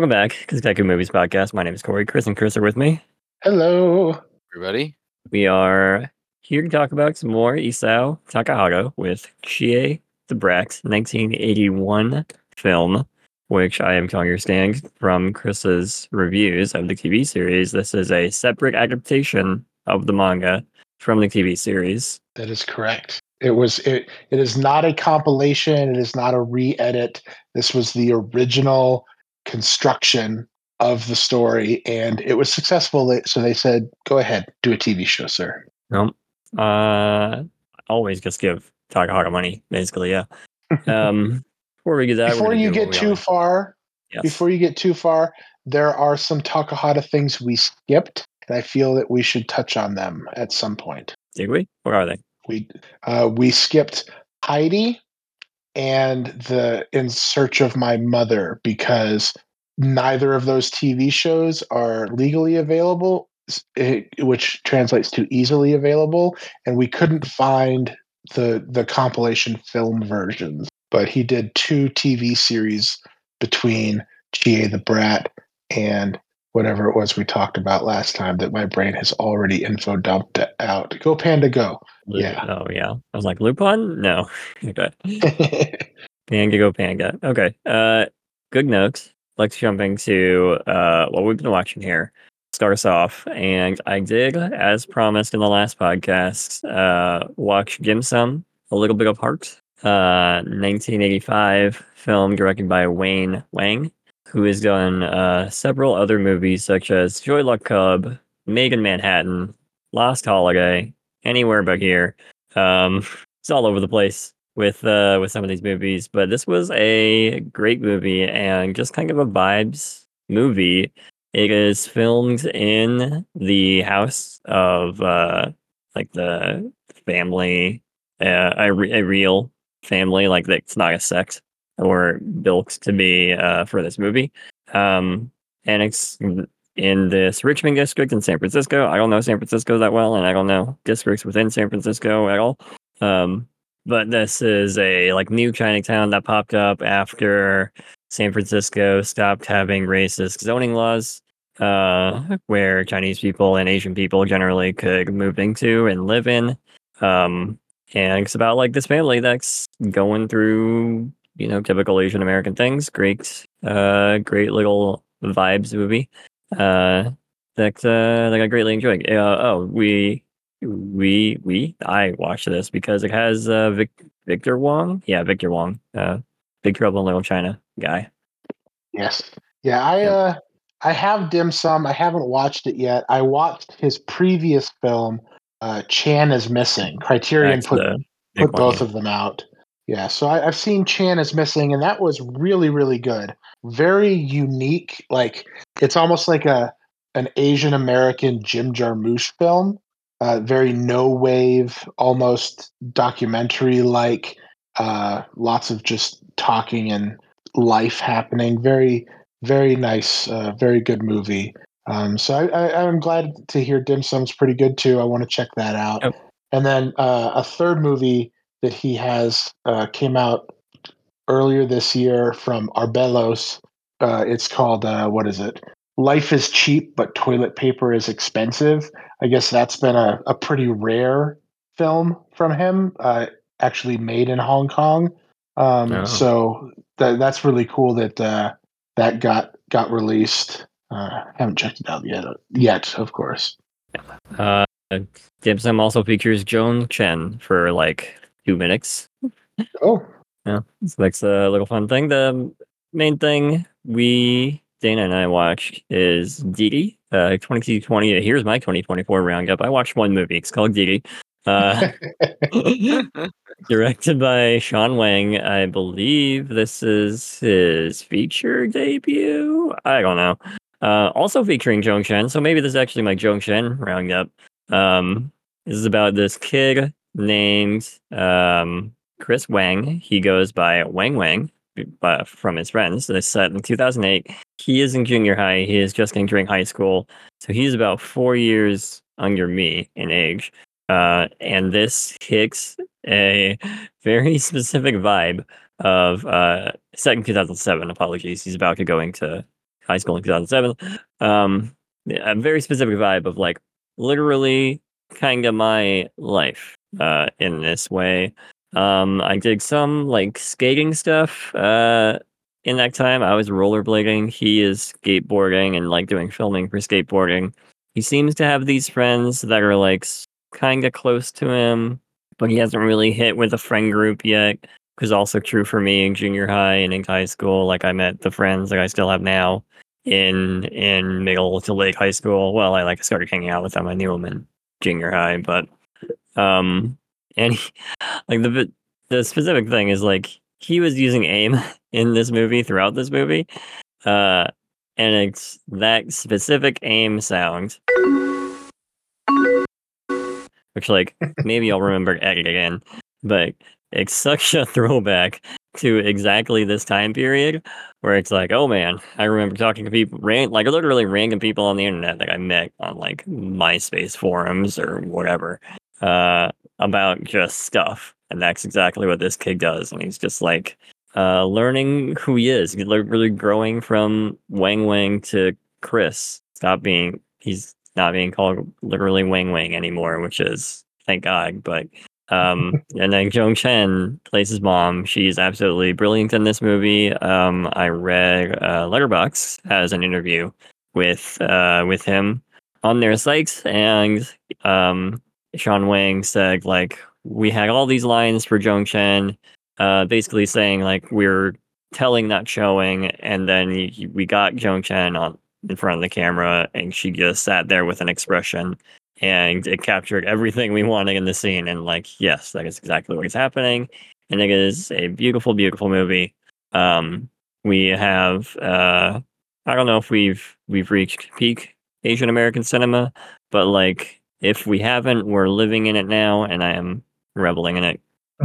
Welcome back to the Taiiku Movies Podcast. My name is Corey. Chris and Chris are with me. Hello. Everybody, We are here to talk about some more Isao Takahata with Chie the Brat 1981 film, which I am to understand from Chris's reviews of the TV series. This is a separate adaptation of the manga from the TV series. That is correct. It was it it is not a compilation, it is not a re-edit. This was the original construction of the story and it was successful. So they said, "Go ahead, do a TV show, sir." No, uh, always just give Takahata money, basically. Yeah. Um, before we get that, before you get too always- far, yes. before you get too far, there are some Takahata things we skipped, and I feel that we should touch on them at some point. did we? What are they? We uh, we skipped Heidi and the In Search of My Mother because neither of those TV shows are legally available, eh, which translates to easily available, and we couldn't find the the compilation film versions. But he did two TV series between Chie the Brat and whatever it was we talked about last time that my brain has already info dumped out. Go Panda Go. Lu- Yeah. Oh yeah. I was like Lupin. No. okay. Panga go Panga. Okay. Uh, good notes. Let's jump into uh what we've been watching here. Starts off, and I did, as promised in the last podcast, uh, watch Dim Sum, a little bit of heart. Uh, 1985 film directed by Wayne Wang, who has done uh several other movies such as Joy Luck Club, Megan Manhattan, Last Holiday, Anywhere But Here. Um, it's all over the place with uh with some of these movies, but this was a great movie and just kind of a vibes movie. It is filmed in the house of uh like the family, uh, a, re- a real family, like it's not a sect or built to be uh for this movie. Um, and it's in this Richmond district in San Francisco. I don't know San Francisco that well, and I don't know districts within San Francisco at all. Um, but this is a like new Chinatown that popped up after San Francisco stopped having racist zoning laws, uh, where Chinese people and Asian people generally could move into and live in. Um, and it's about like this family that's going through, you know, typical Asian American things. Great, uh, great little vibes movie. Uh, that uh, that I greatly enjoyed. Uh, oh, we we we I watched this because it has uh Vic, Victor Wong. Yeah, Victor Wong. Uh, Big Trouble in Little China guy. Yes. Yeah, I uh I have dim sum. I haven't watched it yet. I watched his previous film, uh Chan is Missing. Criterion That's put put one, both yeah. of them out. Yeah, so I, I've seen Chan is Missing, and that was really, really good. Very unique. Like it's almost like a an Asian American Jim Jarmusch film. Uh, very no wave, almost documentary like. Uh, lots of just talking and life happening. Very, very nice. Uh, very good movie. Um, so I, I, I'm glad to hear Dim Sum's pretty good too. I want to check that out. And then uh, a third movie that he has uh, came out earlier this year from Arbelos. Uh, it's called uh, what is it? Life is cheap, but toilet paper is expensive. I guess that's been a, a pretty rare film from him. Uh, actually made in Hong Kong. Um, Oh. So that that's really cool that uh, that got got released. Uh, haven't checked it out yet. Yet, of course. Uh, Dim Sum also features Joan Chen for like two minutes. Oh, Yeah, so that's a little fun thing. The main thing we Dana and I watched is Didi. Uh, 2020. Here's my 2024 roundup. I watched one movie. It's called Didi. Uh, directed by Sean Wang. I believe this is his feature debut. I don't know. Uh, also featuring Joan Chen. So maybe this is actually my Joan Chen roundup. Um, this is about this kid named um, Chris Wang. He goes by Wang Wang uh, from his friends. They said in 2008. He is in junior high. He is just entering high school. So he's about four years under me in age. Uh, and this hits a very specific vibe of uh, set in 2007. Apologies. He's about to go into high school in 2007. Um, a very specific vibe of like literally kind of my life uh, in this way. Um, I did some like skating stuff uh, in that time. I was rollerblading. He is skateboarding and like doing filming for skateboarding. He seems to have these friends that are like kind of close to him, but he hasn't really hit with a friend group yet. Because also true for me in junior high and in high school. Like I met the friends that I still have now in in middle to late high school. Well, I like started hanging out with them. I knew them in junior high, but um, and he, like the the specific thing is like he was using aim in this movie throughout this movie, uh, and it's that specific aim sound, which like maybe I'll remember editing in, but it's such a throwback to exactly this time period where it's like, oh man, I remember talking to people, ran, like literally random people on the internet that I met on like MySpace forums or whatever, uh, about just stuff. And that's exactly what this kid does. And he's just like uh, learning who he is, he's really growing from Wang Wang to Chris. Stop being, he's not being called literally Wang Wang anymore, which is thank God. But um, and then Joan Chen plays his mom. She's absolutely brilliant in this movie. Um, I read uh, Letterboxd has an interview with uh, with him on their site, and um, Sean Wang said like we had all these lines for Joan Chen, uh, basically saying like we're telling not showing, and then we got Joan Chen on in front of the camera, and she just sat there with an expression and it captured everything we wanted in the scene. And like, yes, that is exactly what is happening. And it is a beautiful, beautiful movie. Um, we have uh, I don't know if we've we've reached peak Asian American cinema, but like if we haven't, we're living in it now, and I am reveling in it.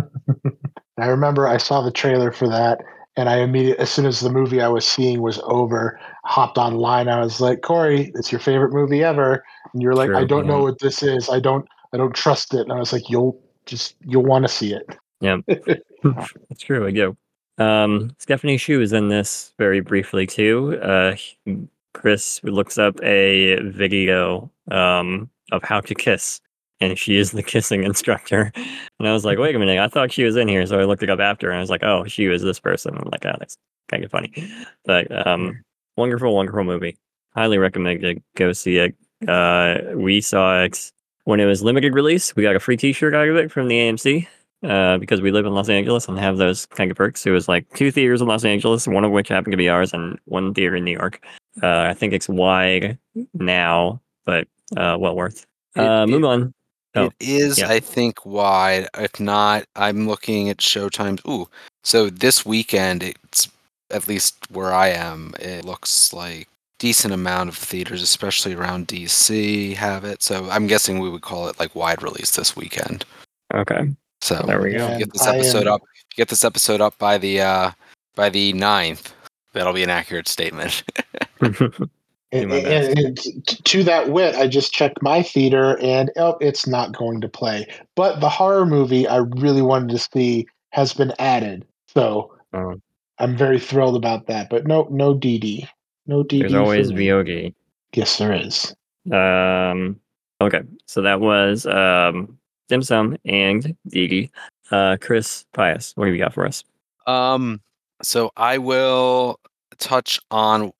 I remember I saw the trailer for that, and I immediately, as soon as the movie I was seeing was over, hopped online. I was like, Corey, it's your favorite movie ever and you're like, True, I don't yeah. know what this is. I don't I don't trust it. And I was like, you'll just you'll want to see it. Yeah, that's true. I do. Um, Stephanie Hsu is in this very briefly too. Uh, Chris looks up a video um, of how to kiss, and she is the kissing instructor. And I was like, wait a minute, I thought she was in here, so I looked it up after, and I was like, oh, she was this person. I'm like, oh, that's kind of funny, but um, wonderful, wonderful movie. Highly recommend it. Go see it. Uh, we saw it when it was limited release. We got a free T-shirt out of it from the AMC uh, because we live in Los Angeles and have those kind of perks. It was like two theaters in Los Angeles, one of which happened to be ours, and one theater in New York. Uh, I think it's wide now, but uh, well worth. Uh, move on. Oh, it is, yeah. I think, wide. If not, I'm looking at showtimes. Ooh, so this weekend, it's at least where I am. It looks like decent amount of theaters, especially around DC, have it. So I'm guessing we would call it like wide release this weekend. Okay. So there we go. Get this episode am... up. Get this episode up by the uh by the 9th. That'll be an accurate statement. and, and, and, to that wit, I just checked my theater, and oh, it's not going to play. But the horror movie I really wanted to see has been added, so oh. I'm very thrilled about that. But no, no Didi. No Didi. There's always VOD. Yes, there is. Um. Okay, so that was um Dim Sum and Didi. Uh, Chris Pius, what do you got for us? Um. So I will touch on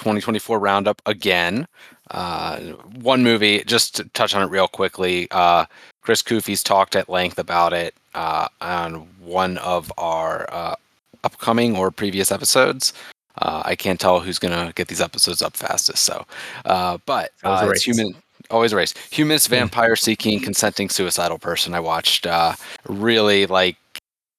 2024 roundup again. Uh, one movie, just to touch on it real quickly. Uh, Chris Koofy's talked at length about it uh, on one of our uh, upcoming or previous episodes. Uh, I can't tell who's gonna get these episodes up fastest. So, uh, but it's human. Always a race. Humanist vampire seeking consenting suicidal person. I watched. Uh, really like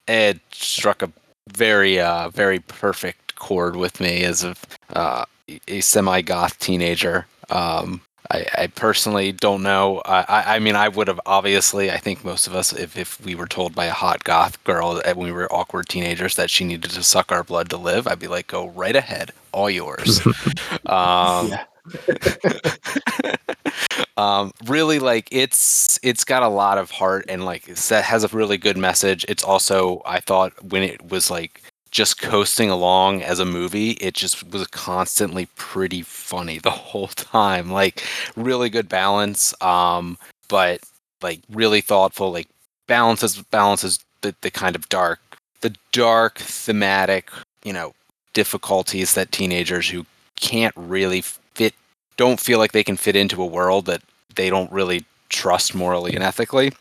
it struck a very uh, very perfect chord with me as a uh, a semi goth teenager. Um, I, I, personally don't know. I, I mean, I would have obviously. I think most of us, if, if we were told by a hot goth girl when we were awkward teenagers that she needed to suck our blood to live, I'd be like, "Go right ahead, all yours." um, um, really, like it's it's got a lot of heart and like it has a really good message. It's also, I thought, when it was like just coasting along as a movie, it just was constantly pretty funny the whole time. Like really good balance, um, but like really thoughtful. Like balances balances the, the kind of dark, the dark thematic, you know, difficulties that teenagers who can't really fit, don't feel like they can fit into a world that they don't really trust morally and ethically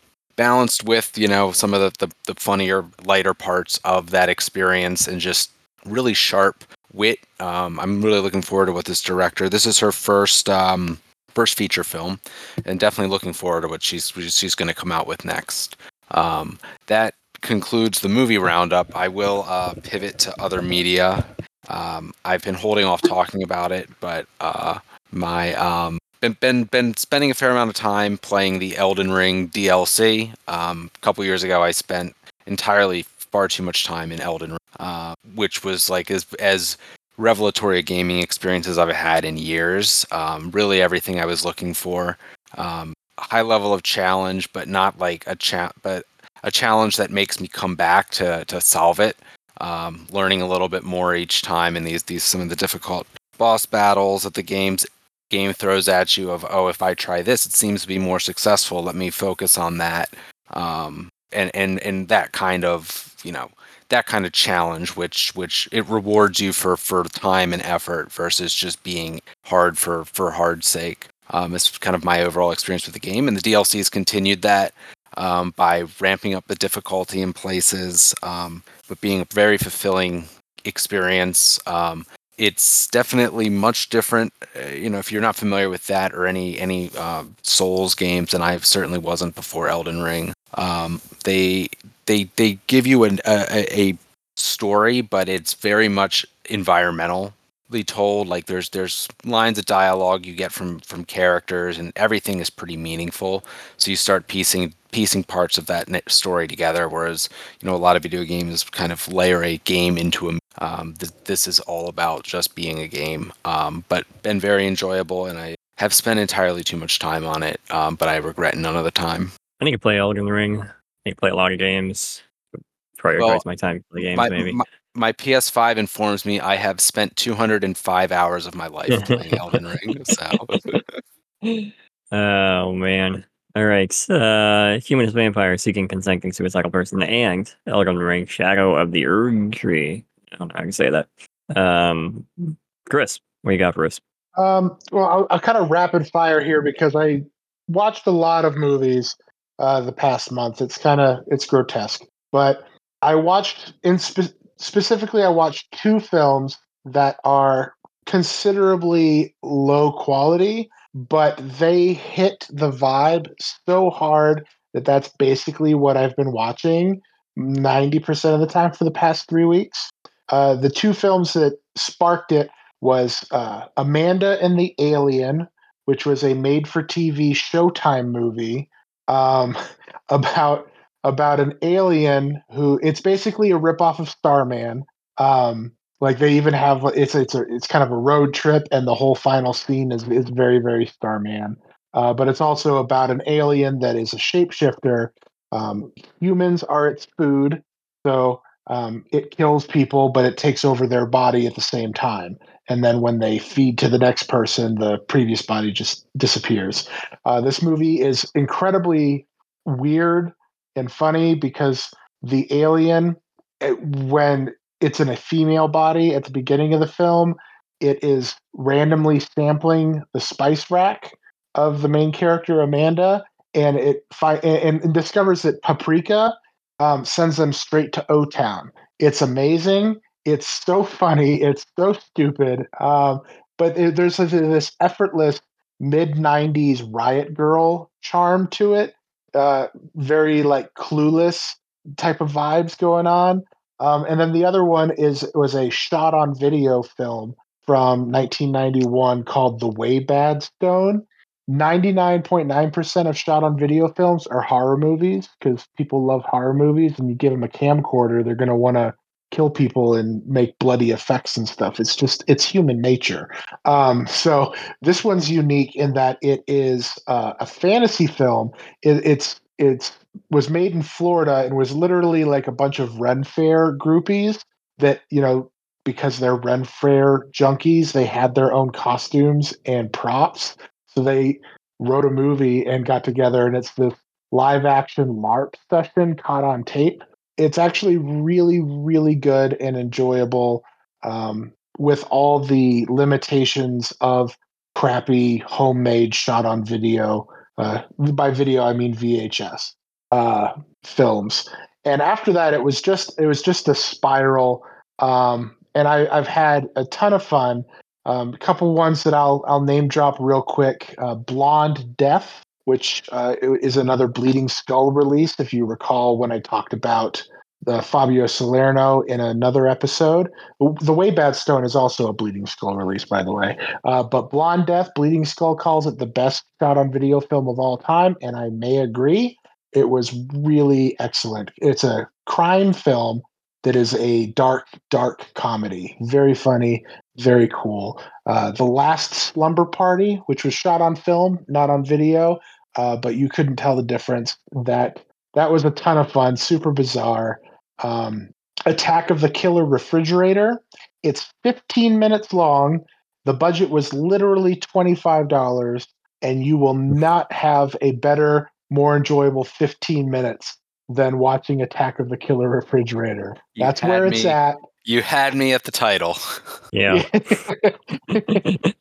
balanced with you know some of the, the, the funnier lighter parts of that experience and just really sharp wit. Um, i'm really looking forward to what this director this is her first um, first feature film and definitely looking forward to what she's she's going to come out with next. Um, that concludes the movie roundup. I will uh, pivot to other media. Um, i've been holding off talking about it but uh, my um, been been been spending a fair amount of time playing the Elden Ring DLC. Um, a couple years ago, I spent entirely far too much time in Elden Ring, uh, which was like as as revelatory a gaming experience as I've had in years. Um, really, everything I was looking for. Um, high level of challenge, but not like a chat, but a challenge that makes me come back to to solve it. Um, learning a little bit more each time in these these some of the difficult boss battles that the games game throws at you of oh if i try this it seems to be more successful. Let me focus on that. Um, and and and that kind of you know that kind of challenge which which it rewards you for for time and effort versus just being hard for for hard sake. Um, it's kind of my overall experience with the game and the dlc has continued that um, by ramping up the difficulty in places um, but being a very fulfilling experience. Um, it's definitely much different. Uh, you know, if you're not familiar with that or any any uh, Souls games, and I certainly wasn't before Elden Ring. Um, they they they give you an, a, a story, but it's very much environmentally told. Like there's there's lines of dialogue you get from from characters, and everything is pretty meaningful. So you start piecing piecing parts of that story together. Whereas you know a lot of video games kind of layer a game into a um, th- this is all about just being a game, um, but been very enjoyable, and I have spent entirely too much time on it, um, but I regret none of the time. I need to play Elden Ring. I need to play a lot of games. Prioritize well, my time for the games, my, maybe. My, my, PS5 informs me I have spent 205 hours of my life playing Elden Ring. So. oh man. All right. Uh, humanist vampire seeking consenting suicidal person and Elden Ring Shadow of the Erdtree. I don't know how I can say that. Um, Chris, what you got for us? Um, well, I'll, I'll, kind of rapid fire here because I watched a lot of movies uh, the past month. It's kind of it's grotesque, but I watched in spe- specifically I watched two films that are considerably low quality, but they hit the vibe so hard that that's basically what I've been watching 90% of the time for the past three weeks. Uh, the two films that sparked it was uh, Amanda and the Alien, which was a made-for-TV Showtime movie um, about about an alien who it's basically a ripoff of Starman. Um, like they even have it's it's a, it's kind of a road trip, and the whole final scene is is very very Starman. Uh, but it's also about an alien that is a shapeshifter. Um, humans are its food, so um, it kills people, but it takes over their body at the same time. And then when they feed to the next person, the previous body just disappears. Uh, this movie is incredibly weird and funny because the alien, it, when it's in a female body at the beginning of the film, it is randomly sampling the spice rack of the main character Amanda, and it fi- and, and discovers that paprika um, sends them straight to O Town. It's amazing. It's so funny. It's so stupid. Um, but it, there's this effortless mid 90s riot girl charm to it. Uh, very like clueless type of vibes going on. Um, and then the other one is was a shot on video film from 1991 called The Way Bad Stone. 99.9% of shot on video films are horror movies because people love horror movies and you give them a camcorder they're going to want to kill people and make bloody effects and stuff. It's just it's human nature. Um, so this one's unique in that it is uh, a fantasy film. It, it's it's was made in florida and was literally like a bunch of ren fair groupies that you know because they're Ren Fair junkies, they had their own costumes and props. So they wrote a movie and got together, and it's this live action LARP session caught on tape. It's actually really, really good and enjoyable um, with all the limitations of crappy homemade shot on video. Uh, by video, I mean VHS uh, films. And after that, it was just it was just a spiral. Um, and I, I've had a ton of fun. Um, a couple ones that I'll I'll name drop real quick. Uh, Blonde Death, which uh, is another Bleeding Skull release. If you recall, when I talked about the Fabio Salerno in another episode. The Way Bad Stone is also a Bleeding Skull release, by the way. Uh, but Blonde Death, Bleeding Skull calls it the best shot on video film of all time, and I may agree. It was really excellent. It's a crime film that is a dark, dark comedy. Very funny, very cool. Uh, the Last Slumber Party, which was shot on film, not on video, uh, but you couldn't tell the difference. That that was a ton of fun, super bizarre. Um, Attack of the Killer Refrigerator. It's 15 minutes long. The budget was literally $25, and you will not have a better, more enjoyable 15 minutes than watching Attack of the Killer Refrigerator. You That's had where it's me. at. You had me at the title. Yeah.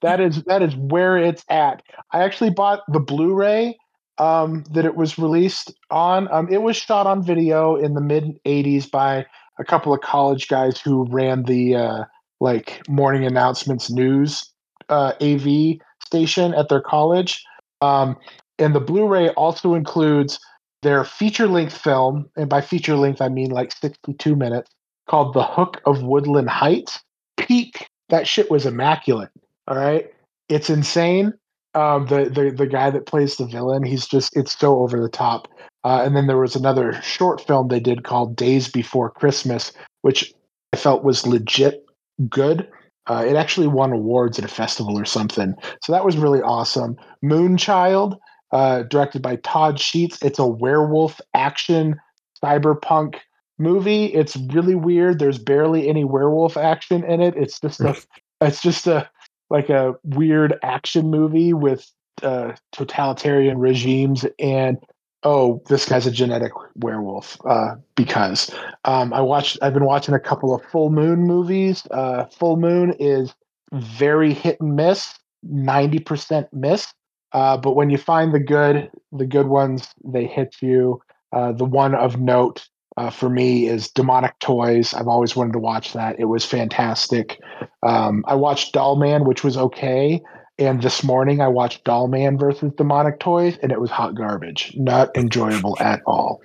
that is that is where it's at. I actually bought the Blu-ray um, that it was released on. Um, it was shot on video in the mid '80s by a couple of college guys who ran the uh, like morning announcements news uh, AV station at their college. Um, and the Blu-ray also includes their feature-length film, and by feature-length I mean like 62 minutes, called "The Hook of Woodland Heights." Peak. That shit was immaculate. All right, it's insane. Um, the the the guy that plays the villain, he's just it's so over the top. Uh, and then there was another short film they did called Days Before Christmas, which I felt was legit good. Uh, it actually won awards at a festival or something. So that was really awesome. Moonchild, uh, directed by Todd Sheets. It's a werewolf action cyberpunk movie. It's really weird. There's barely any werewolf action in it. It's just a it's just a like a weird action movie with uh, totalitarian regimes and oh this guy's a genetic werewolf uh, because um, i watched i've been watching a couple of full moon movies uh, full moon is very hit and miss 90% miss uh, but when you find the good the good ones they hit you. Uh, the one of note uh, for me is demonic toys. I've always wanted to watch that. It was fantastic. Um, i watched doll man which was okay and this morning I watched Doll Man versus Demonic Toys, and it was hot garbage, not enjoyable at all.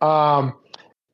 Um,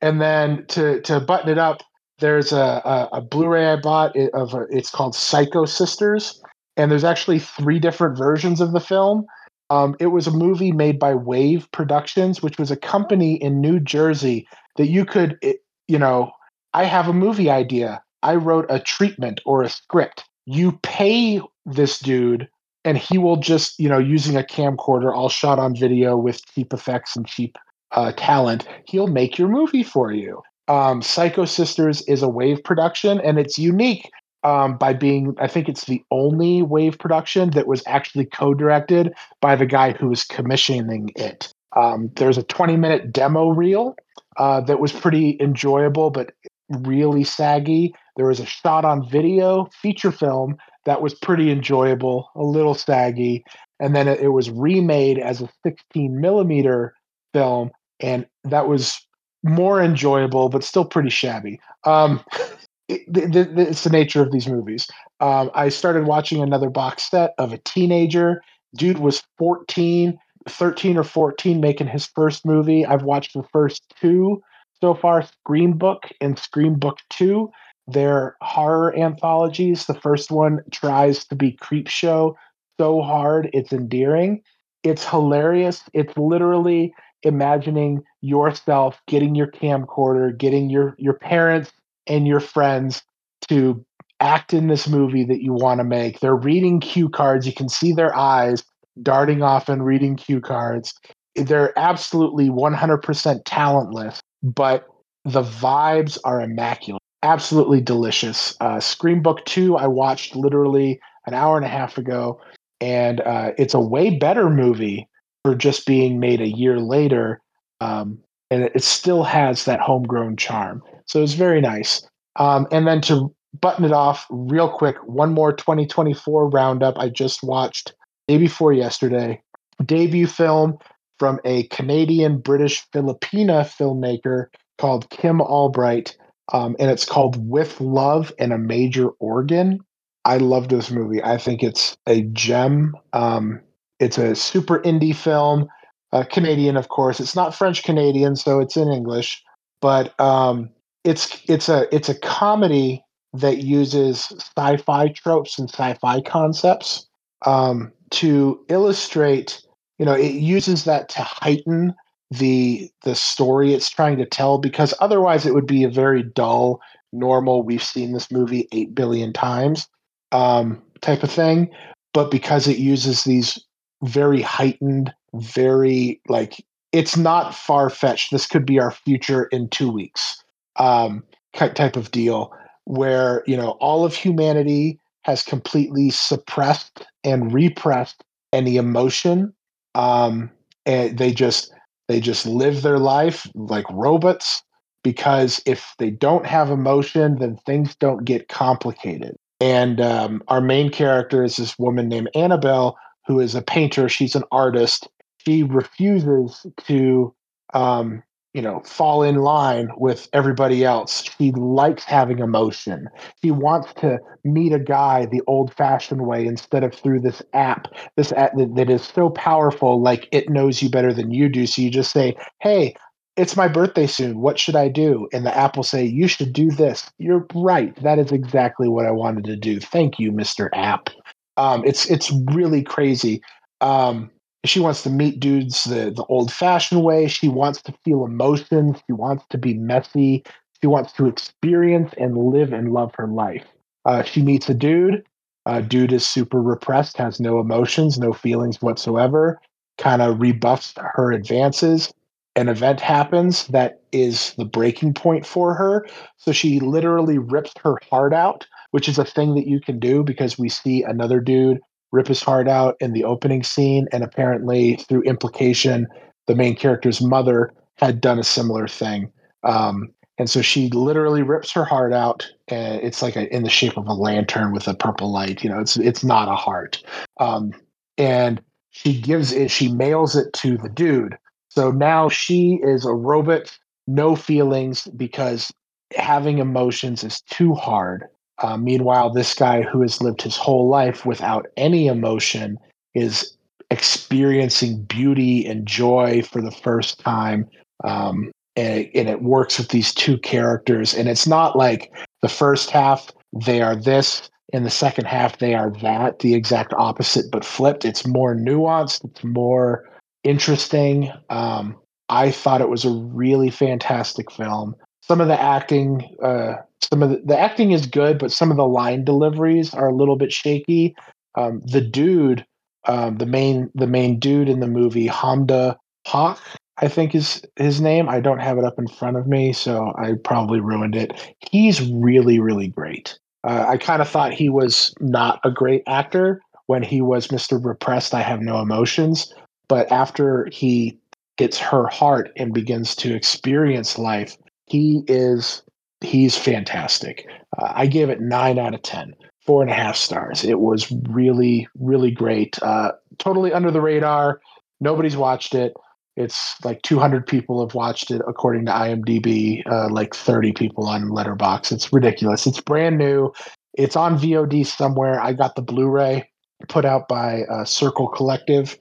and then to to button it up, there's a, a, a Blu-ray I bought of a, it's called Psycho Sisters, and there's actually three different versions of the film. Um, it was a movie made by Wave Productions, which was a company in New Jersey that you could, it, you know, I have a movie idea. I wrote a treatment or a script. You pay this dude and he will just you know using a camcorder all shot on video with cheap effects and cheap uh, talent he'll make your movie for you um, psycho sisters is a wave production and it's unique um, by being i think it's the only wave production that was actually co-directed by the guy who was commissioning it um, there's a 20 minute demo reel uh, that was pretty enjoyable but really saggy there was a shot on video feature film that was pretty enjoyable, a little saggy, and then it, it was remade as a 16 millimeter film, and that was more enjoyable, but still pretty shabby. Um, it, it, it's the nature of these movies. Um, I started watching another box set of a teenager. Dude was 14, 13 or 14, making his first movie. I've watched the first two so far Scream Book and Scream Book 2. They're horror anthologies. The first one tries to be creep show so hard it's endearing. It's hilarious. It's literally imagining yourself getting your camcorder, getting your your parents and your friends to act in this movie that you want to make. They're reading cue cards. You can see their eyes darting off and reading cue cards. They're absolutely 100% talentless, but the vibes are immaculate absolutely delicious. Uh, Scream Book Two, I watched literally an hour and a half ago, and uh, it's a way better movie for just being made a year later. Um, and it still has that homegrown charm. So it's very nice. Um, and then to button it off real quick, one more 2024 roundup I just watched day before yesterday. Debut film from a Canadian British Filipina filmmaker called Kim Albright. Um, and it's called With Love and a Major Organ. I love this movie. I think it's a gem. Um, it's a super indie film, uh, Canadian, of course. It's not French Canadian, so it's in English. But um, it's it's a it's a comedy that uses sci-fi tropes and sci-fi concepts um, to illustrate. You know, it uses that to heighten the the story it's trying to tell because otherwise it would be a very dull, normal. We've seen this movie eight billion times um, type of thing, but because it uses these very heightened, very like it's not far fetched. This could be our future in two weeks um, type of deal where you know all of humanity has completely suppressed and repressed any emotion um, and they just they just live their life like robots because if they don't have emotion then things don't get complicated. And um, our main character is this woman named annabelle who is a painter. She's an artist. She refuses to um, you know, fall in line with everybody else. She likes having emotion. She wants to meet a guy the old fashioned way instead of through this app, this app that, is so powerful, like it knows you better than you do. So you just say, Hey, it's my birthday soon. What should I do? And the app will say, You should do this. You're right. That is exactly what I wanted to do. Thank you, Mr. App. Um, it's it's really crazy. Um, she wants to meet dudes the, the old fashioned way. She wants to feel emotions. She wants to be messy. She wants to experience and live and love her life. Uh, she meets a dude. Uh, dude is super repressed, has no emotions, no feelings whatsoever, kind of rebuffs her advances. An event happens that is the breaking point for her. So she literally rips her heart out, which is a thing that you can do because we see another dude rip his heart out in the opening scene, and apparently, through implication, the main character's mother had done a similar thing. Um, and so she literally rips her heart out, and it's like a, in the shape of a lantern with a purple light. You know, it's it's not a heart. Um, and she gives it, she mails it to the dude. So now she is a robot, no feelings, because having emotions is too hard uh, meanwhile, this guy who has lived his whole life without any emotion is experiencing beauty and joy for the first time. Um, and, it, and it works with these two characters. And it's not like the first half, they are this, and the second half, they are that, the exact opposite, but flipped. It's more nuanced, it's more interesting. Um, I thought it was a really fantastic film. Some of the acting, uh, some of the, the acting is good, but some of the line deliveries are a little bit shaky. Um, the dude, um, the main the main dude in the movie, Hamda Haq, I think is his name. I don't have it up in front of me, so I probably ruined it. He's really really great. Uh, I kind of thought he was not a great actor when he was Mr. Repressed. I have no emotions, but after he gets her heart and begins to experience life, he is he's fantastic. Uh, I gave it nine out of ten, four and a half stars. It was really, really great. Uh, totally under the radar. Nobody's watched it. It's like 200 people have watched it, according to IMDb. Uh, like 30 people on Letterboxd. It's ridiculous. It's brand new. It's on VOD somewhere. I got the Blu-ray put out by uh, Circle Collective,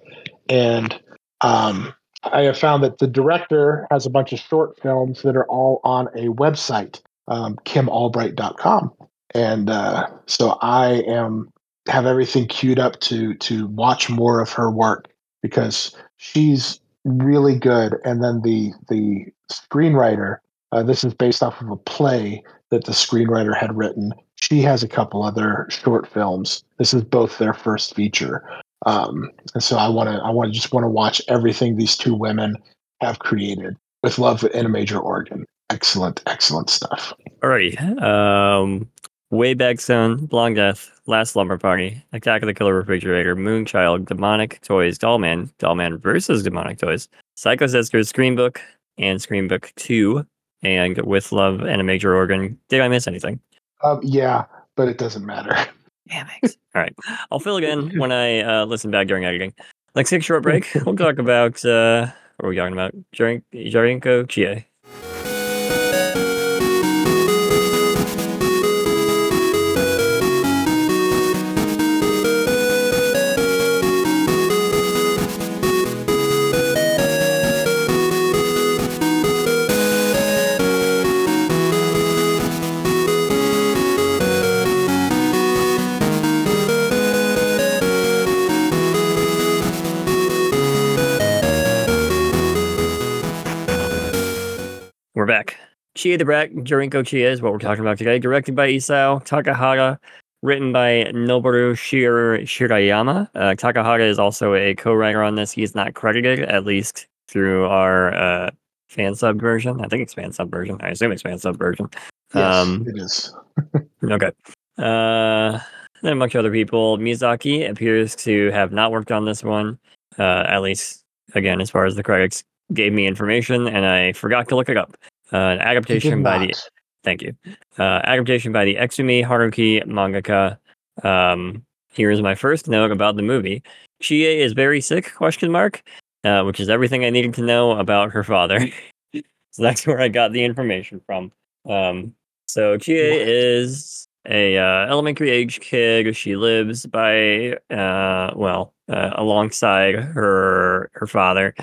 and um, I have found that the director has a bunch of short films that are all on a website um, kimalbright.com. And uh, so I am have everything queued up to to watch more of her work because she's really good. And then the the screenwriter, uh, this is based off of a play that the screenwriter had written. She has a couple other short films. This is both their first feature. Um, and so I want to I want to just want to watch everything these two women have created with love in a major organ Excellent, excellent stuff. Alrighty. Um, Way Back Zone, Blonde Death, Last Slumber Party, Attack of the Killer Refrigerator, Moonchild, Demonic Toys, Dollman, Dollman versus Demonic Toys, Psycho Sisters, Scream Book, and Scream Book 2, and With Love and a Major Organ. Did I miss anything? Um, yeah, but it doesn't matter. Damn it. All right. I'll fill again when I uh, listen back during editing. Let's take a short break. We'll talk about, uh, what are we talking about? Jarinko Chie. Back. Chie the Brat, Jarinko Chie is what we're talking about today. Directed by Isao Takahata, written by Noboru Shir- Shirayama. Uh, Takahata is also a co-writer on this. He's not credited, at least through our uh, fan sub version. I think it's fan sub version. I assume it's fan sub version. Yes, Um, it is. Okay. Uh, then of other people, Miyazaki appears to have not worked on this one. Uh, at least, again, as far as the credits gave me information, and I forgot to look it up. Uh, an adaptation by the thank you. Uh, adaptation by the Etsumi Haruki mangaka. Um, here's my first note about the movie. Chie is very sick? Question mark. Uh, which is everything I needed to know about her father. so that's where I got the information from. Um, so Chie What? is a uh, elementary age kid. She lives by uh, well uh, alongside her her father,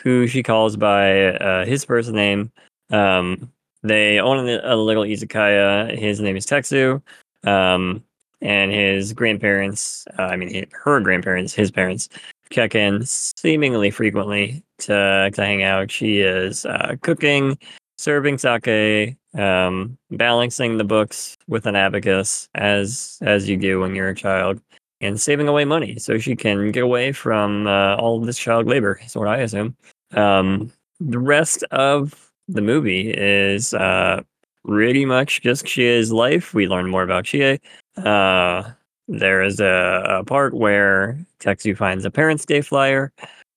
who she calls by uh, his first name. Um, they own a, little izakaya. His name is Tetsu. Um, and his grandparents, uh, I mean, hi- her grandparents, his parents, check in seemingly frequently to, to hang out. She is uh, cooking, serving sake, um, balancing the books with an abacus, as as you do when you're a child, and saving away money so she can get away from uh, all this child labor. Is what I assume. Um, the rest of the movie is uh, pretty much just Chie's life. We learn more about Chie. Uh, there is a, a part where Tetsu finds a Parents' Day flyer,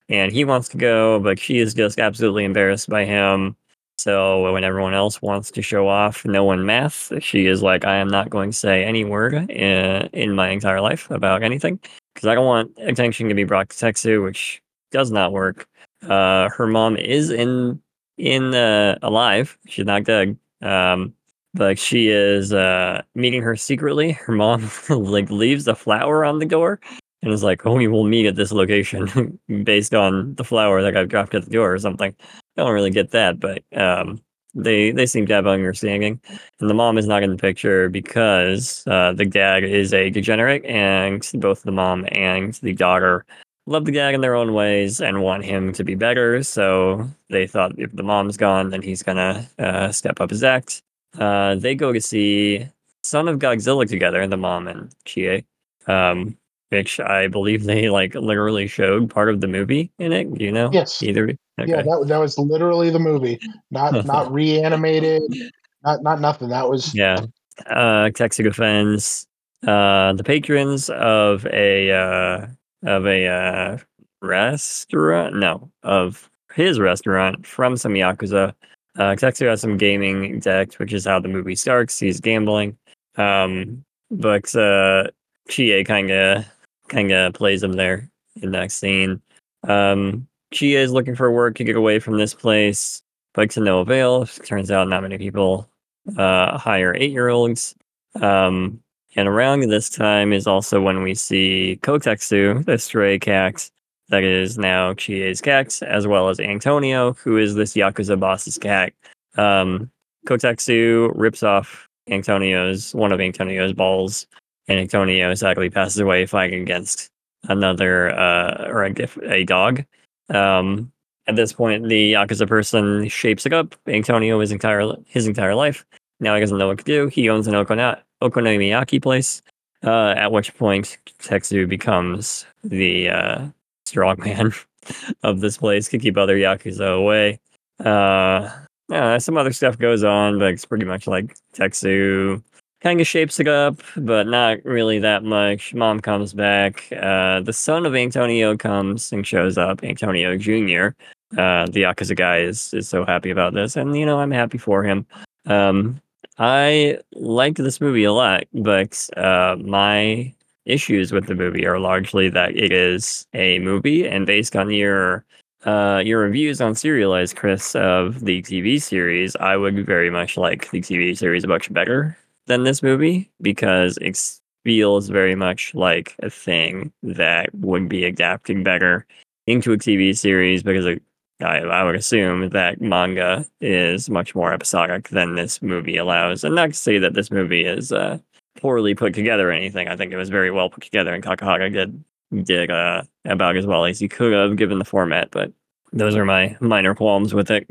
and he wants to go, but she is just absolutely embarrassed by him. So when everyone else wants to show off no one math, she is like, I am not going to say any word in, in my entire life about anything because I don't want attention to be brought to Tetsu, which does not work. Uh, her mom is in in uh, alive. She's not dead. Um, but she is uh, meeting her secretly. Her mom like leaves a flower on the door and is like, "Oh, we will meet at this location based on the flower that I've dropped at the door or something." I don't really get that, but um, they they seem to have understanding. And the mom is not in the picture because uh, the dad is a degenerate, and both the mom and the daughter love the dad in their own ways and want him to be better. So they thought if the mom's gone, then he's gonna uh, step up his act. Uh, they go to see Son of Godzilla together, the mom and Chie, um, which I believe they like literally showed part of the movie in it. Do you know? Yes. Either. Okay. Yeah, that, that was literally the movie. Not not reanimated. Not not nothing. That was Yeah. Uh Tetsu defends uh the patrons of a uh of a uh restaurant no, of his restaurant from some Yakuza. Uh Tetsu has some gaming deck, which is how the movie starts. He's gambling. Um but uh Chie kinda kinda plays him there in that scene. Um Chie is looking for work to get away from this place, but to no avail. Turns out not many people uh, hire eight year olds. Um, and around this time is also when we see Kotetsu, the stray cat that is now Chie's cat, as well as Antonio, who is this Yakuza boss's cat. Um, Kotetsu rips off Antonio's one of Antonio's balls, and Antonio sadly passes away fighting against another uh, or a, a dog. Um, at this point, the Yakuza person shapes it up. Antonio his entire his entire life. Now he doesn't know what to do. He owns an okona- okonomiyaki place. Uh, at which point, Tetsu becomes the uh, strongman of this place to keep other yakuza away. Uh, yeah, some other stuff goes on, but it's pretty much like Tetsu kind of shapes it up, but not really that much. Mom comes back. Uh, the son of Antonio comes and shows up, Antonio Jr. Uh, the Yakuza guy is, is so happy about this, and you know, I'm happy for him. Um, I liked this movie a lot, but uh, my issues with the movie are largely that it is a movie, and based on your uh, your reviews on Serializd, Chris, of the TV series, I would very much like the TV series much better than this movie because it feels very much like a thing that would be adapting better into a TV series because it, I, I would assume that manga is much more episodic than this movie allows. And not to say that this movie is uh, poorly put together or anything. I think it was very well put together, and Takahata did did uh, about as well as he could have given the format. But those are my minor qualms with it.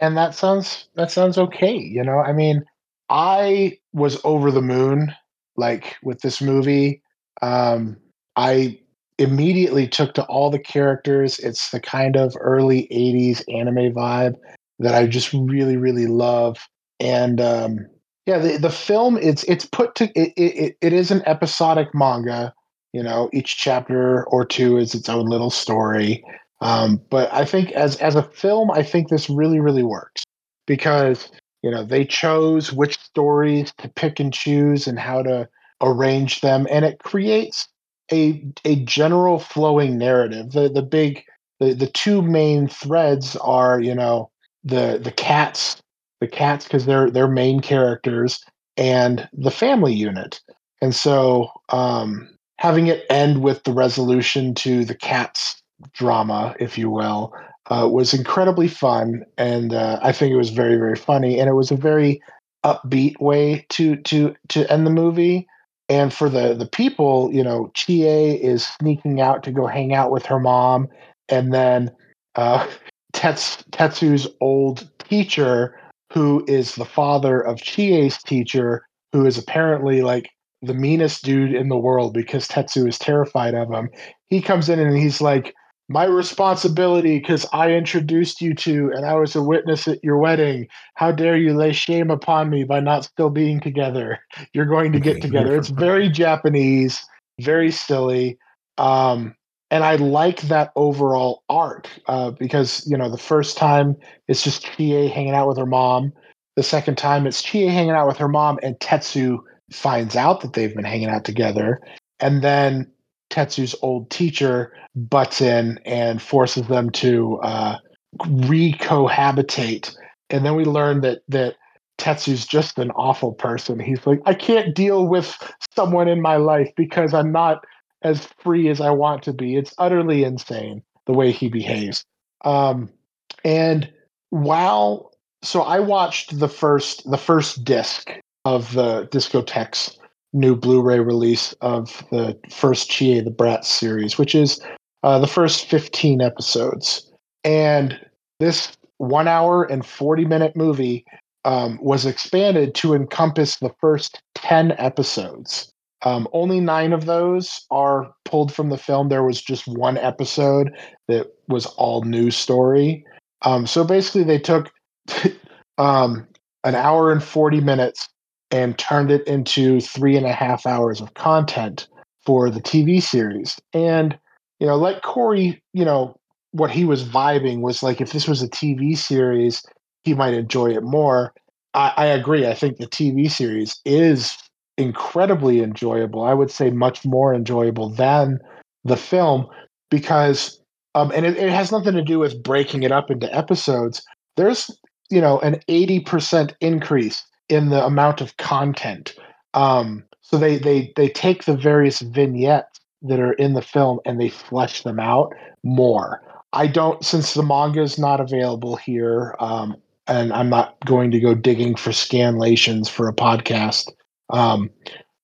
And that sounds that sounds okay. You know, I mean, I was over the moon like with this movie. Um, I immediately took to all the characters. It's the kind of early 80s anime vibe that I just really, really love. And um, yeah, the, the film it's it's put to it, it it is an episodic manga. You know, each chapter or two is its own little story. Um, but I think as as a film, I think this really, really works because you know they chose which stories to pick and choose and how to arrange them and it creates a a general flowing narrative. The the big the, the two main threads are you know the the cats the cats because they're they're main characters and the family unit. And so um having it end with the resolution to the cats drama if you will uh, was incredibly fun, and uh, I think it was very very funny, and it was a very upbeat way to to to end the movie. And for the the people, you know, Chie is sneaking out to go hang out with her mom, and then uh, Tets, Tetsu's old teacher, who is the father of Chie's teacher, who is apparently like the meanest dude in the world because Tetsu is terrified of him. He comes in and he's like, my responsibility because I introduced you to and I was a witness at your wedding. How dare you lay shame upon me by not still being together? You're going to get together. It's very Japanese, very silly. Um, and I like that overall arc uh, because, you know, the first time it's just Chie hanging out with her mom. The second time it's Chie hanging out with her mom and Tetsu finds out that they've been hanging out together. And then Tetsu's old teacher butts in and forces them to uh, recohabitate. And then we learn that that Tetsu's just an awful person. He's like, I can't deal with someone in my life because I'm not as free as I want to be. It's utterly insane the way he behaves. Um, and while so I watched the first the first disc of the Discotek's new Blu-ray release of the first Chie the Brat series, which is uh, the first 15 episodes. And this one hour and 40 minute movie um, was expanded to encompass the first 10 episodes. Um, only nine of those are pulled from the film. There was just one episode that was all new story. Um, so basically, they took um, an hour and 40 minutes and turned it into three and a half hours of content for the TV series. And, you know, like Corey, you know, what he was vibing was like if this was a TV series, he might enjoy it more. I, I agree. I think the TV series is incredibly enjoyable. I would say much more enjoyable than the film because, um, and it, it has nothing to do with breaking it up into episodes. There's, you know, an 80% increase in the amount of content. Um, so they they they take the various vignettes that are in the film and they flesh them out more. I don't since the manga is not available here, um, and I'm not going to go digging for scanlations for a podcast. Um,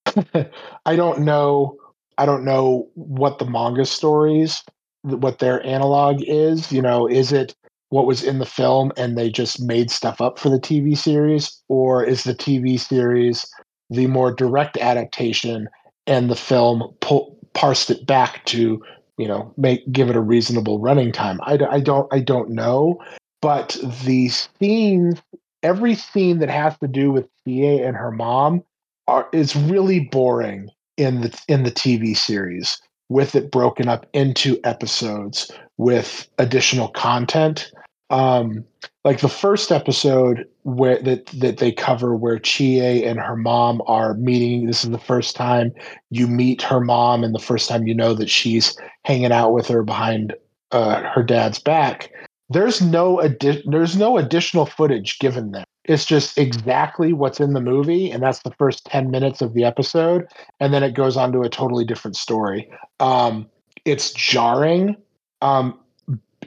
I don't know. I don't know what the manga stories, what their analog is. You know, is it what was in the film and they just made stuff up for the TV series? Or is the TV series the more direct adaptation and the film parsed it back to, you know, make give it a reasonable running time? I, I don't I don't know. but the scenes, every scene that has to do with Chie and her mom, are is really boring in the in the TV series. With it broken up into episodes with additional content. Um, like the first episode where that that they cover where Chie and her mom are meeting. This is the first time you meet her mom, and the first time you know that she's hanging out with her behind uh, her dad's back. There's no addi- there's no additional footage given there. It's just exactly what's in the movie, and that's the first ten minutes of the episode, and then it goes on to a totally different story. Um, it's jarring um,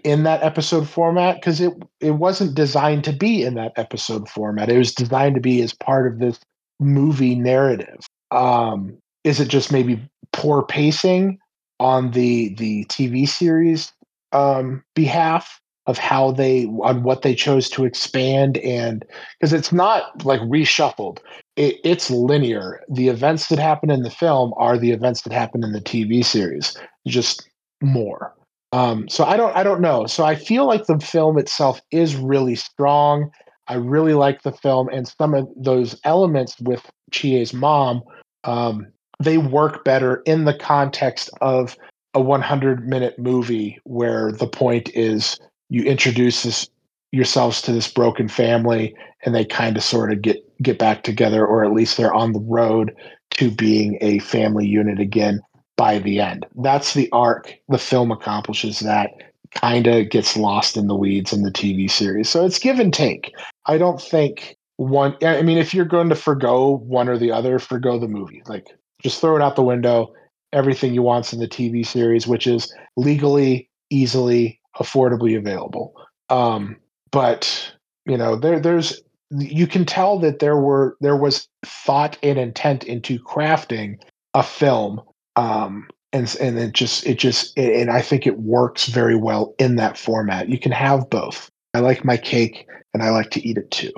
in that episode format because it it wasn't designed to be in that episode format. It was designed to be as part of this movie narrative. Um, is it just maybe poor pacing on the the TV series um, behalf of how they on what they chose to expand and because it's not like reshuffled it, it's linear the events that happen in the film are the events that happen in the tv series just more um, so i don't i don't know. So i feel like the film itself is really strong. I really like the film and some of those elements with chie's mom um, they work better in the context of a 100 minute movie where the point is you introduce this yourselves to this broken family and they kind of sort of get get back together or at least they're on the road to being a family unit again by the end. That's the arc the film accomplishes that kind of gets lost in the weeds in the tv series. So it's give and take. I don't think one i mean if you're going to forgo one or the other forgo the movie. Like just throw it out the window. Everything you want's in the tv series which is legally easily affordably available. Um, but you know, there there's you can tell that there were there was thought and intent into crafting a film um, and and it just it just and I think it works very well in that format. You can have both. I like my cake and I like to eat it too.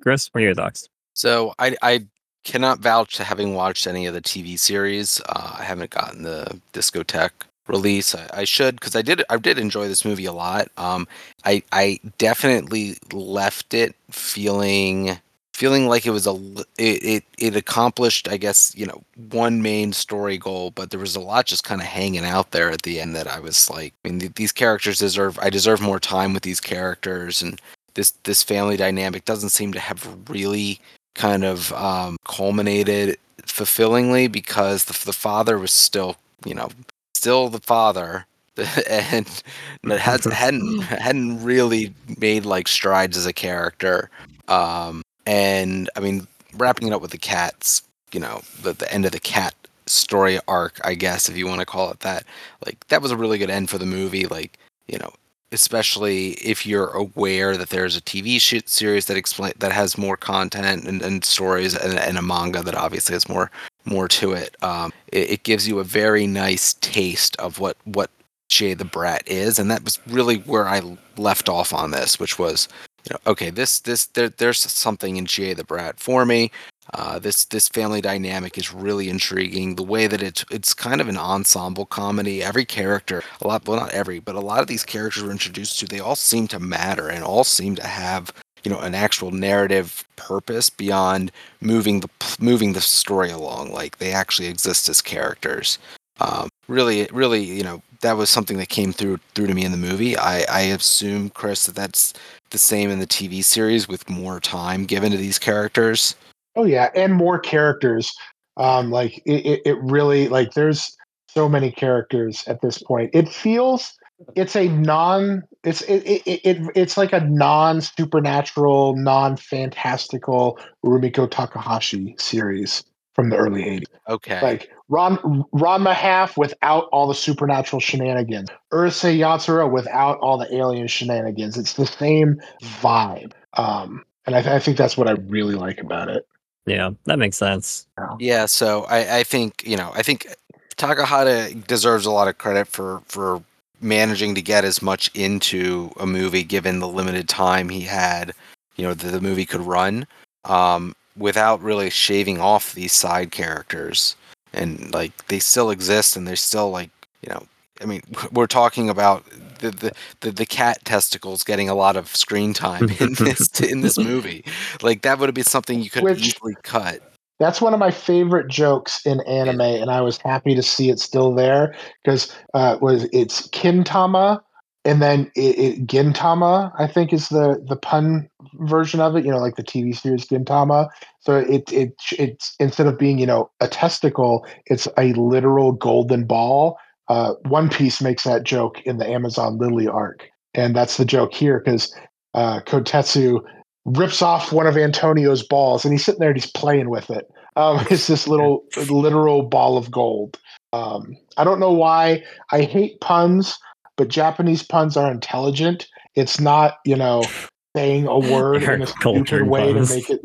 Chris, what are your thoughts? So I I cannot vouch to having watched any of the TV series. Uh, I haven't gotten the Discotek release. I, I should because I did I did enjoy this movie a lot. Um, I I definitely left it feeling feeling like it was a it, it it accomplished I guess you know one main story goal, but there was a lot just kind of hanging out there at the end that I was like, I mean th- these characters deserve I deserve more time with these characters and this this family dynamic doesn't seem to have really kind of um, culminated fulfillingly because the, the father was still you know still the father and but had, hadn't hadn't really made like strides as a character um and i mean wrapping it up with the cats you know the, the end of the cat story arc i guess if you want to call it that like that was a really good end for the movie like you know especially if you're aware that there's a tv series that explain that has more content and, and stories and, and a manga that obviously has more more to it. Um, it, it, gives you a very nice taste of what what Chie the Brat is, and that was really where I left off on this, which was, okay, this this there, there's something in Chie the Brat for me. Uh, this this family dynamic is really intriguing. The way that it's it's kind of an ensemble comedy. Every character, a lot, well, not every, but a lot of these characters we're introduced to, they all seem to matter and all seem to have you know an actual narrative purpose beyond moving the moving the story along like they actually exist as characters um, really really you know that was something that came through through to me in the movie. I i assume chris that that's the same in the tv series with more time given to these characters. Oh yeah and more characters. Um like it, it really like there's so many characters at this point. It feels it's a non it's it, it, it it's like a non supernatural non fantastical rumiko takahashi series from the early 80s okay. Like ron ranma half without all the supernatural shenanigans. Urusei yatsura without all the alien shenanigans. It's the same vibe. Um and I, th- I think that's what i really like about it. Yeah that makes sense. Yeah so i i think you know i think takahata deserves a lot of credit for for managing to get as much into a movie given the limited time he had, you know, that the movie could run, um, without really shaving off these side characters. And like they still exist and they're still like, you know, I mean, we're talking about the, the, the, the cat testicles getting a lot of screen time in this in this movie. Like that would have been something you could Which- easily cut. That's one of my favorite jokes in anime, and I was happy to see it still there because uh, was it's Kintama, and then it, it, Gintama. I think is the the pun version of it. You know, like the TV series Gintama. So it it it's instead of being you know a testicle, it's a literal golden ball. Uh, One Piece makes that joke in the Amazon Lily arc, and that's the joke here because uh, Kotetsu rips off one of Antonio's balls, and he's sitting there and he's playing with it. Um, it's this little literal ball of gold. Um, I don't know why I hate puns, but Japanese puns are intelligent. It's not, you know, saying a word in a stupid Cultured way puns. to make it.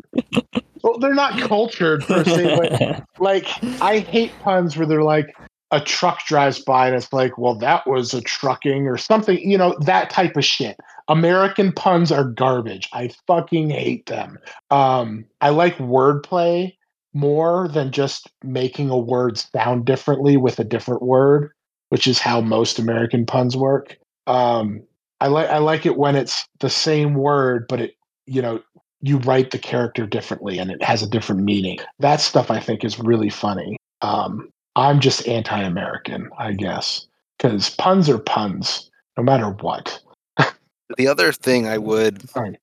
Well, they're not cultured per se, but like I hate puns where they're like a truck drives by and it's like, well, that was a trucking or something, you know, that type of shit. American puns are garbage. I fucking hate them. Um, I like wordplay more than just making a word sound differently with a different word, which is how most American puns work. Um, I like I like it when it's the same word, but it you know you write the character differently and it has a different meaning. That stuff I think is really funny. Um, I'm just anti-American, I guess, because puns are puns, no matter what. The other thing I would Sorry.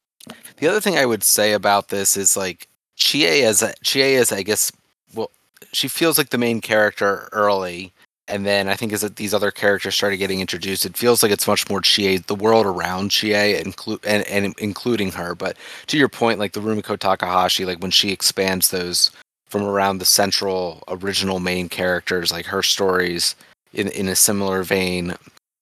the other thing I would say about this is like Chie as a, Chie is I guess well she feels like the main character early and then I think as these other characters started getting introduced it feels like it's much more Chie the world around Chie include and, and including her. But to your point like the Rumiko Takahashi like when she expands those from around the central original main characters like her stories in in a similar vein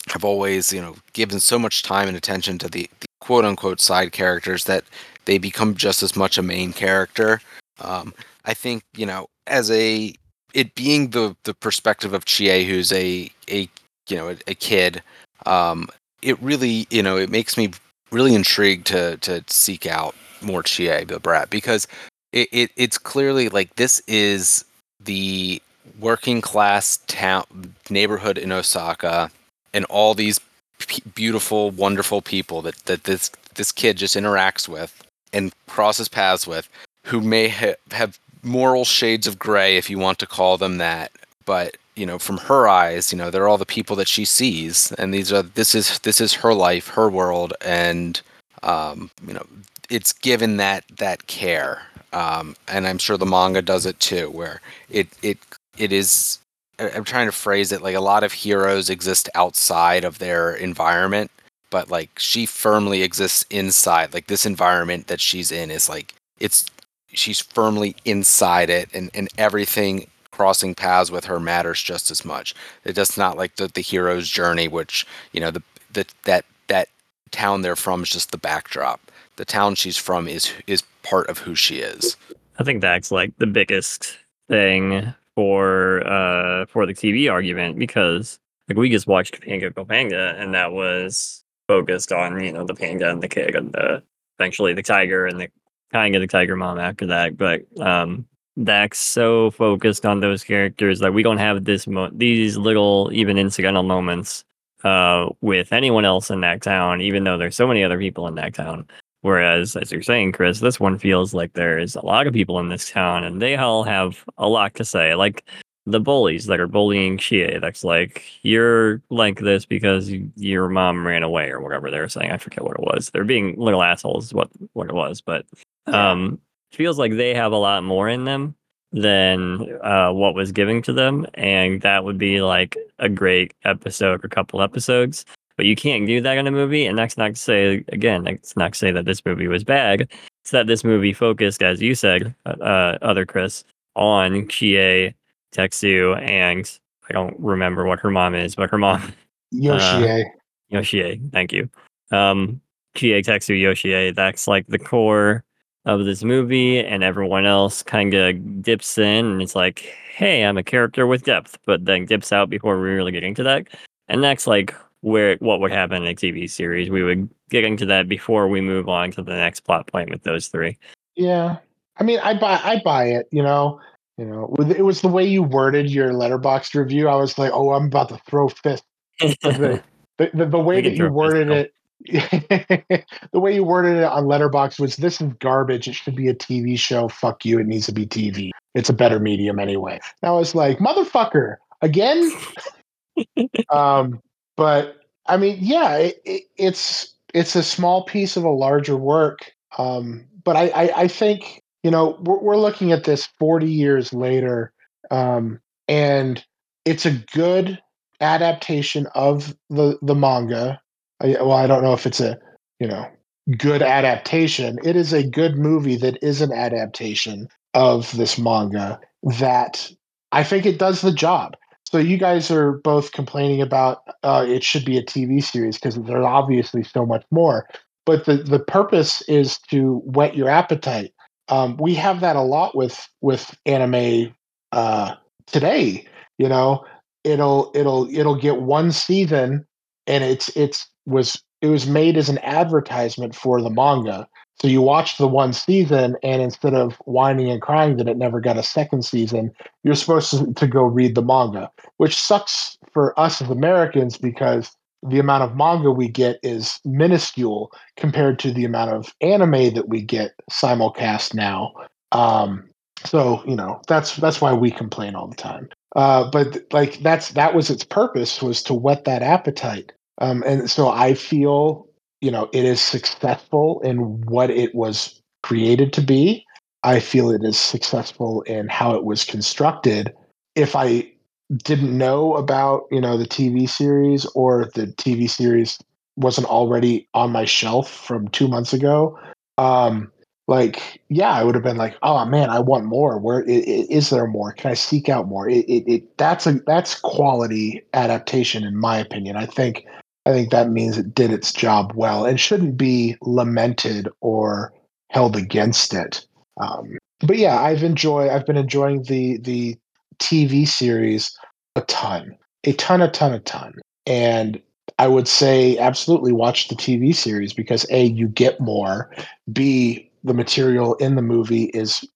have always you know given so much time and attention to the, the quote unquote side characters that they become just as much a main character. Um, i think you know as a it being the the perspective of chie who's a a you know a, a kid um, it really you know it makes me really intrigued to to seek out more chie the brat because it, it it's clearly like this is the working class town neighborhood in osaka and all these p- beautiful, wonderful people that, that this this kid just interacts with and crosses paths with, who may ha- have moral shades of gray, if you want to call them that. But you know, from her eyes, you know, they're all the people that she sees, and these are this is this is her life, her world, and um, you know, it's given that that care. Um, and I'm sure the manga does it too, where it it it is I'm trying to phrase it like a lot of heroes exist outside of their environment, but like she firmly exists inside. Like this environment that she's in is like it's she's firmly inside it, and and everything crossing paths with her matters just as much. It does not like the the hero's journey, which you know the the that that town they're from is just the backdrop. The town she's from is is part of who she is. I think that's like the biggest thing for uh for the TV argument because like we just watched Panga Panga and that was focused on you know the panda and the kid and the eventually the tiger and the kind of the tiger mom after that but um that's so focused on those characters that we don't have this mo- these little even incidental moments uh with anyone else in that town even though there's so many other people in that town Whereas, as you're saying, Chris, this one feels like there's a lot of people in this town and they all have a lot to say. Like the bullies that are bullying Chie, that's like, you're like this because your mom ran away or whatever they were saying. I forget what it was. They're being little assholes, is what, what it was. But um, it feels like they have a lot more in them than uh, what was given to them. And that would be like a great episode or couple episodes but you can't do that in a movie and that's not to say again that's not to say that this movie was bad it's that this movie focused as you said uh, uh, other chris on chie Tetsu and i don't remember what her mom is but her mom Yoshie. yoshie thank you um chie Tetsu yoshie that's like the core of this movie and everyone else kind of dips in and it's like hey i'm a character with depth but then dips out before we really get into that and that's like where what would happen in a TV series. We would get into that before we move on to the next plot point with those three. Yeah. I mean, I buy I buy it, you know. You know, it was the way you worded your Letterboxd review. I was like, "Oh, I'm about to throw fist." the, the, the, the way that you worded it the way you worded it on Letterboxd was this is garbage. It should be a tv show. Fuck you. It needs to be tv it's a better medium anyway. And i was like motherfucker again? Um but i mean yeah it, it, it's it's a small piece of a larger work. Um but i i, I think you know we're, we're looking at this 40 years later um and it's a good adaptation of the the manga. I, well i don't know if it's a you know good adaptation. It is a good movie that is an adaptation of this manga that i think it does the job. So you guys are both complaining about uh, it should be a tv series because there's obviously so much more but the the purpose is to whet your appetite um, we have that a lot with with anime uh, today you know? It'll it'll it'll get one season and it's it's was it was made as an advertisement for the manga. So you watch the one season and instead of whining and crying that it never got a second season you're supposed to, to go read the manga which sucks for us as americans because the amount of manga we get is minuscule compared to the amount of anime that we get simulcast now. Um, so you know that's that's why we complain all the time. Uh, but like that's that was its purpose was to whet that appetite. Um, and so i feel you know it is successful in what it was created to be. I feel it is successful in how it was constructed. If i didn't know about you know the tv series or the tv series wasn't already on my shelf from two months ago um like yeah i would have been like oh man i want more. Where i- i- there more? Can i seek out more? It, it, it that's a that's quality adaptation in my opinion. I think i think that means it did its job well and shouldn't be lamented or held against it. Um, but yeah i've enjoyed i've been enjoying the the tv series a ton a ton a ton a ton. And i would say absolutely watch the tv series because a you get more. B the material in the movie is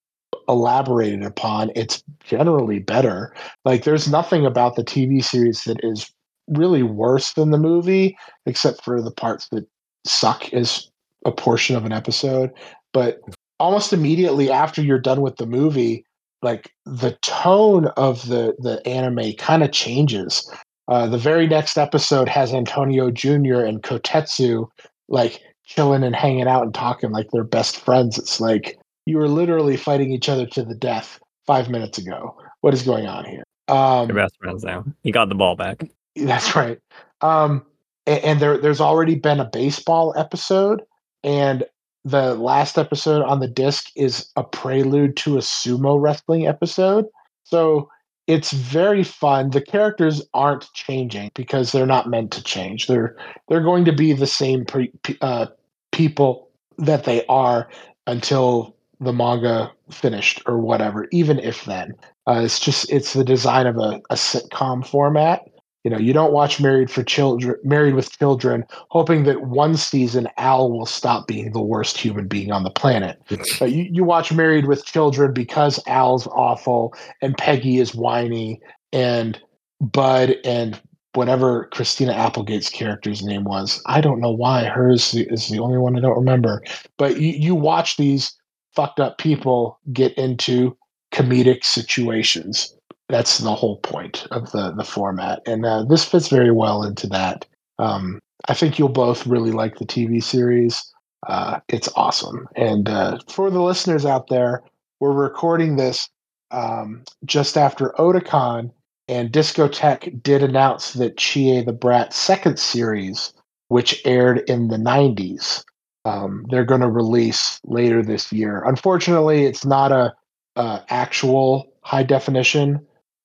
elaborated upon. It's generally better. Like there's nothing about the tv series that is really worse than the movie except for the parts that suck as a portion of an episode. But almost immediately after you're done with the movie like the tone of the the anime kind of changes uh, the very next episode has antonio jr and kotetsu like chilling and hanging out and talking like they're best friends it's like you were literally fighting each other to the death five minutes ago what is going on here um They're best friends now. He got the ball back. that's right. Um, and, and there, there's already been a baseball episode, and the last episode on the disc is a prelude to a sumo wrestling episode. So it's very fun. The characters aren't changing because they're not meant to change. They're they're going to be the same pre, uh, people that they are until the manga finished or whatever. Even if then, uh, it's just it's the design of a, a sitcom format. You know, you don't watch Married for Children, Married with Children, hoping that one season Al will stop being the worst human being on the planet. But you, you watch Married with Children because Al's awful and Peggy is whiny and Bud and whatever Christina Applegate's character's name was. I don't know why hers is the only one I don't remember. But you, you watch these fucked up people get into comedic situations that's the whole point of the the format and uh, this fits very well into that. Um, i think you'll both really like the tv series. Uh, it's awesome and uh, for the listeners out there we're recording this um, just after otakon and Discotek did announce that chie the brat second series which aired in the 90s um, they're going to release later this year. Unfortunately it's not a uh, actual high definition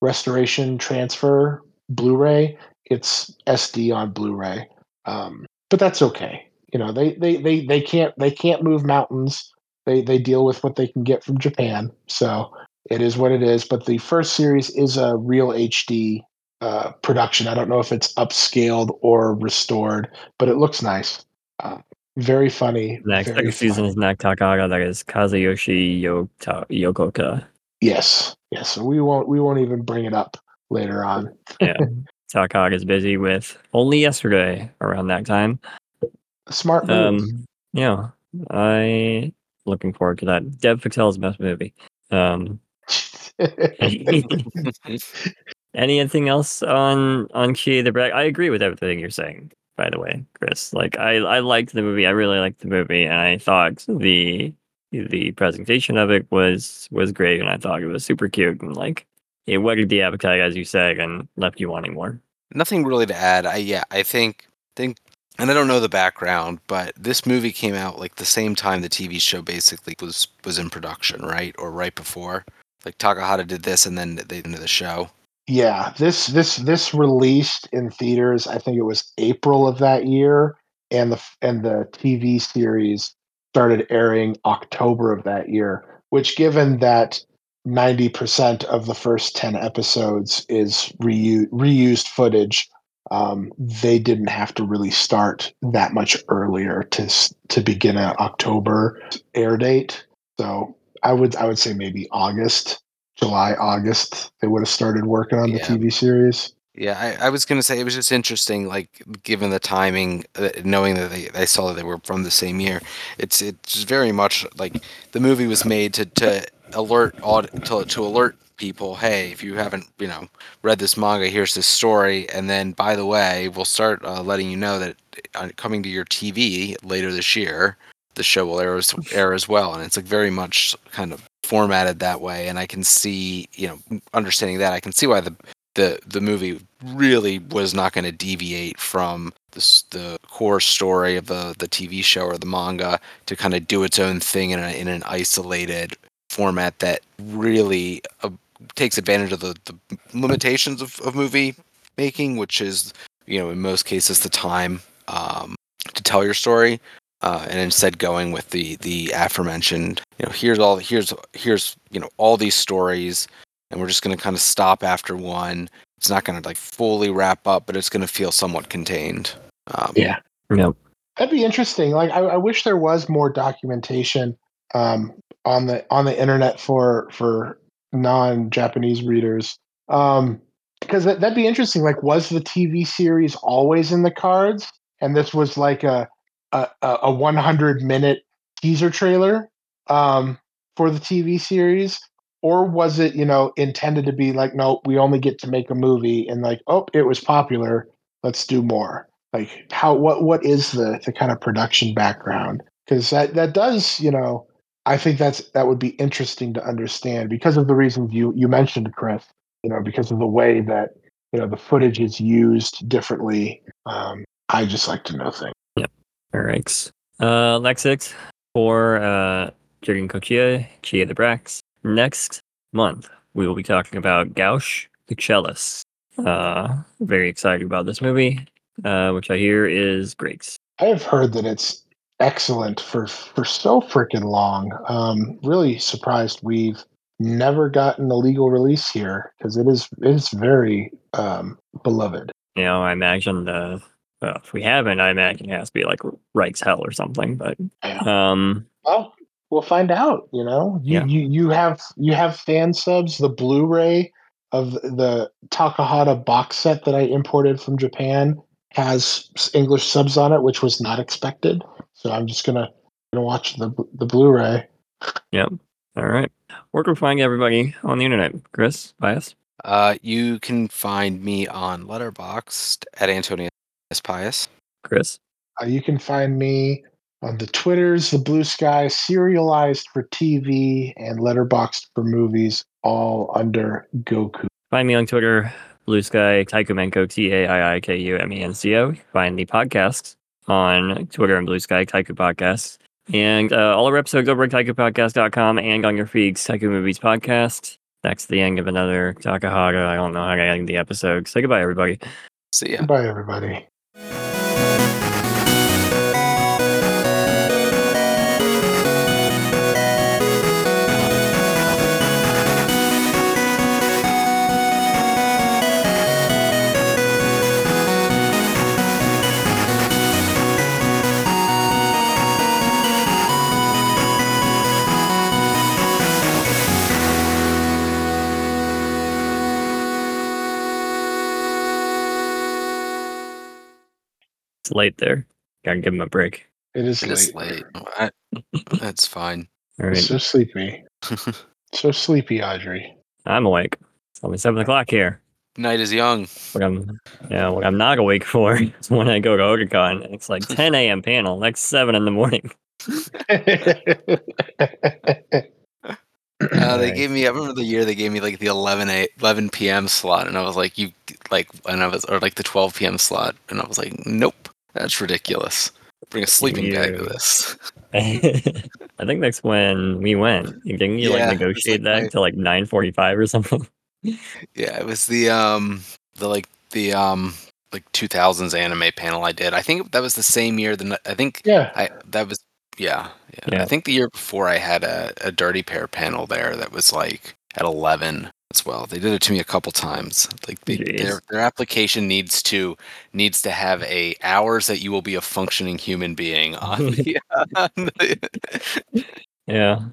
restoration transfer Blu-ray. It's SD on Blu-ray, um, but that's okay. You know, they they they they can't they can't move mountains. They they deal with what they can get from Japan. So it is what it is. But the first series is a real HD uh, production. I don't know if it's upscaled or restored, but it looks nice. Uh, very funny. Next very season funny. is Nak Takaga. That is Kazuyoshi Yokoka. Yes, yes. So we won't we won't even bring it up later on. Yeah. Takahata is busy with only yesterday around that time. Smart move. Um, yeah, I looking forward to that. Dev Patel's best movie. Um, anything else on on Chie the Brat? I agree with everything you're saying. By the way, Chris, like I I liked the movie. I really liked the movie, and I thought the the presentation of it was was great, and I thought it was super cute and like it whetted the appetite, as you said, and left you wanting more. Nothing really to add. I yeah, I think think and I don't know the background, but this movie came out like the same time the TV show basically was was in production, right? Or right before. Like Takahata did this and then they into the show. Yeah, this this this released in theaters. I think it was April of that year, and the and the TV series started airing October of that year. Which, given that ninety percent of the first ten episodes is reu- reused footage, um, they didn't have to really start that much earlier to to begin an October air date. So I would I would say maybe August July, August, they would have started working on the Yeah. TV series. Yeah, I, I was gonna say it was just interesting, like given the timing, uh, knowing that they, they saw that they were from the same year. It's it's very much like the movie was made to, to alert to, to alert people. Hey, if you haven't you know read this manga, here's this story, and then by the way, we'll start uh, letting you know that uh, coming to your TV later this year, the show will air as, air as well, and it's like very much kind of formatted that way. And I can see you know understanding that I can see why the the the movie really was not going to deviate from the the core story of the the TV show or the manga to kind of do its own thing in, a, in an isolated format that really uh, takes advantage of the, the limitations of, of movie making, which is you know in most cases the time um, to tell your story. Uh, and instead going with the the aforementioned you know here's all here's here's you know all these stories and we're just going to kind of stop after one. It's not going to like fully wrap up, but it's going to feel somewhat contained. Um, Yeah. Yep. That'd be interesting. Like I, I wish there was more documentation um, on the on the internet for for non-Japanese readers. Um, because that, that'd be interesting. Like, was the TV series always in the cards, and this was like a a, a a 100 minute teaser trailer um, for the TV series, or was it you know intended to be like, no, we only get to make a movie, and like, oh, it was popular, let's do more. Like, how what what is the the kind of production background? Because that that does you know. I think that's that would be interesting to understand because of the reasons you you mentioned, Chris you know, because of the way that you know the footage is used differently. Um, I just like to know things. All right. Uh, Lexix for uh, Jarinko Chie, Chie the Brat. Next month, we will be talking about Gauche the Cellist. Uh, very excited about this movie, uh, which I hear is great. I have heard that it's excellent for for so freaking long. Um, really surprised we've never gotten a legal release here because it is it is very um, beloved. You know, I imagine the. Well, if we haven't, I imagine it has to be like Reich's Hell or something. But Yeah. um, Well, we'll find out. You know, you Yeah. you you have you have fan subs. The Blu-ray of the Takahata box set that I imported from Japan has English subs on it, which was not expected. So I'm just gonna gonna watch the the Blu-ray. Yep. All right. Where can we find everybody on the internet? Chris, bias. Uh, you can find me on Letterboxd at Antonius Pius. Chris. Uh, you can find me on the Twitters, the Blue Sky, Serializd for TV, and Letterboxd for movies, all under Goku. Find me on Twitter, Blue Sky Taiikumenco, T A I I K U M E N C O. Find the podcasts on Twitter and Blue Sky, Taiiku Podcasts. And uh, all our episodes over at taiikupodcast.com and on your feeds, Taiiku Movies Podcast. That's the end of another Takahata. I don't know how to end the episode. Say goodbye, everybody. See ya. Goodbye, everybody. It's late there. Gotta give him a break. It is It is late. late. I- That's fine. All so sleepy. So sleepy, Audrey. I'm awake. It's only seven o'clock here. Night is young. What I'm yeah, what I'm not awake for is when I go to Otakon. and It's like 10 a.m. panel, next seven in the morning. Uh, they Right. gave me. I remember the year they gave me like the 11 a 11 p.m. slot, and I was like, you like, and I was or like the 12 p.m. slot, and I was like, nope, that's ridiculous. Bring a sleeping bag to this. I think that's when we went. Didn't you Yeah, like negotiate like that my- to like 9:45 or something? Yeah, it was the um the like the um like 2000s anime panel I did. I think that was the same year. The I think yeah. I that was yeah, yeah. Yeah. I think the year before I had a, a dirty pair panel there that was like at 11 as well. They did it to me a couple times. Like they, their their application needs to needs to have a hours that you will be a functioning human being on the, on the Yeah.